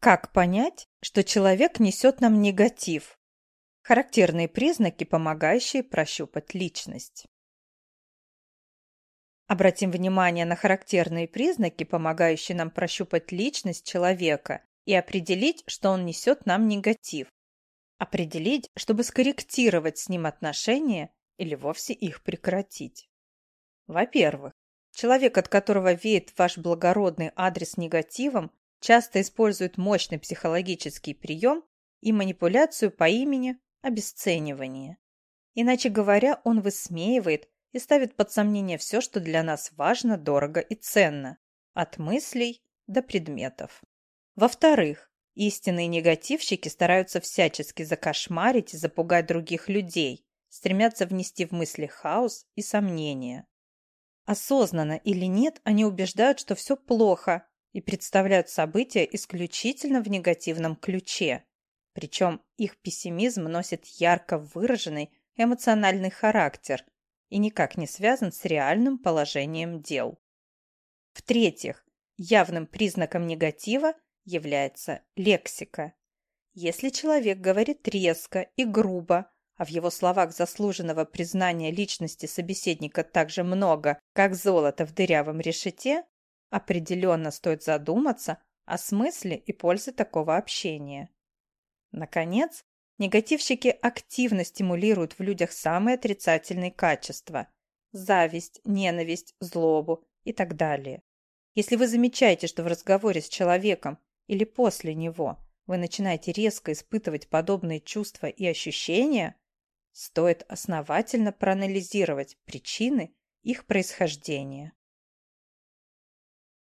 Как понять, что человек несет нам негатив? Характерные признаки, помогающие прощупать личность. Обратим внимание на характерные признаки, помогающие нам прощупать личность человека и определить, что он несет нам негатив. Определить, чтобы скорректировать с ним отношения или вовсе их прекратить. Во-первых, человек, от которого веет ваш благородный адрес негативом, часто использует мощный психологический прием и манипуляцию по имени обесценивание. Иначе говоря, он высмеивает и ставит под сомнение все, что для нас важно, дорого и ценно, от мыслей до предметов. Во-вторых, истинные негативщики стараются всячески закошмарить и запугать других людей, стремятся внести в мысли хаос и сомнения. Осознанно или нет, они убеждают, что все плохо и представляют события исключительно в негативном ключе. Причем их пессимизм носит ярко выраженный эмоциональный характер – и никак не связан с реальным положением дел. В-третьих, явным признаком негатива является лексика. Если человек говорит резко и грубо, а в его словах заслуженного признания личности собеседника так же много, как золото в дырявом решете, определенно стоит задуматься о смысле и пользе такого общения. Наконец, Негативщики активно стимулируют в людях самые отрицательные качества – зависть, ненависть, злобу и так далее. Если вы замечаете, что в разговоре с человеком или после него вы начинаете резко испытывать подобные чувства и ощущения, стоит основательно проанализировать причины их происхождения.